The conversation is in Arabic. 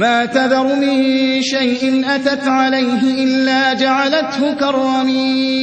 مَا تَذَرُ مِن شَيْءٍ أَتَتْ عَلَيْهِ إِلَّا جَعَلَتْهُ كَالرَّمِيمِ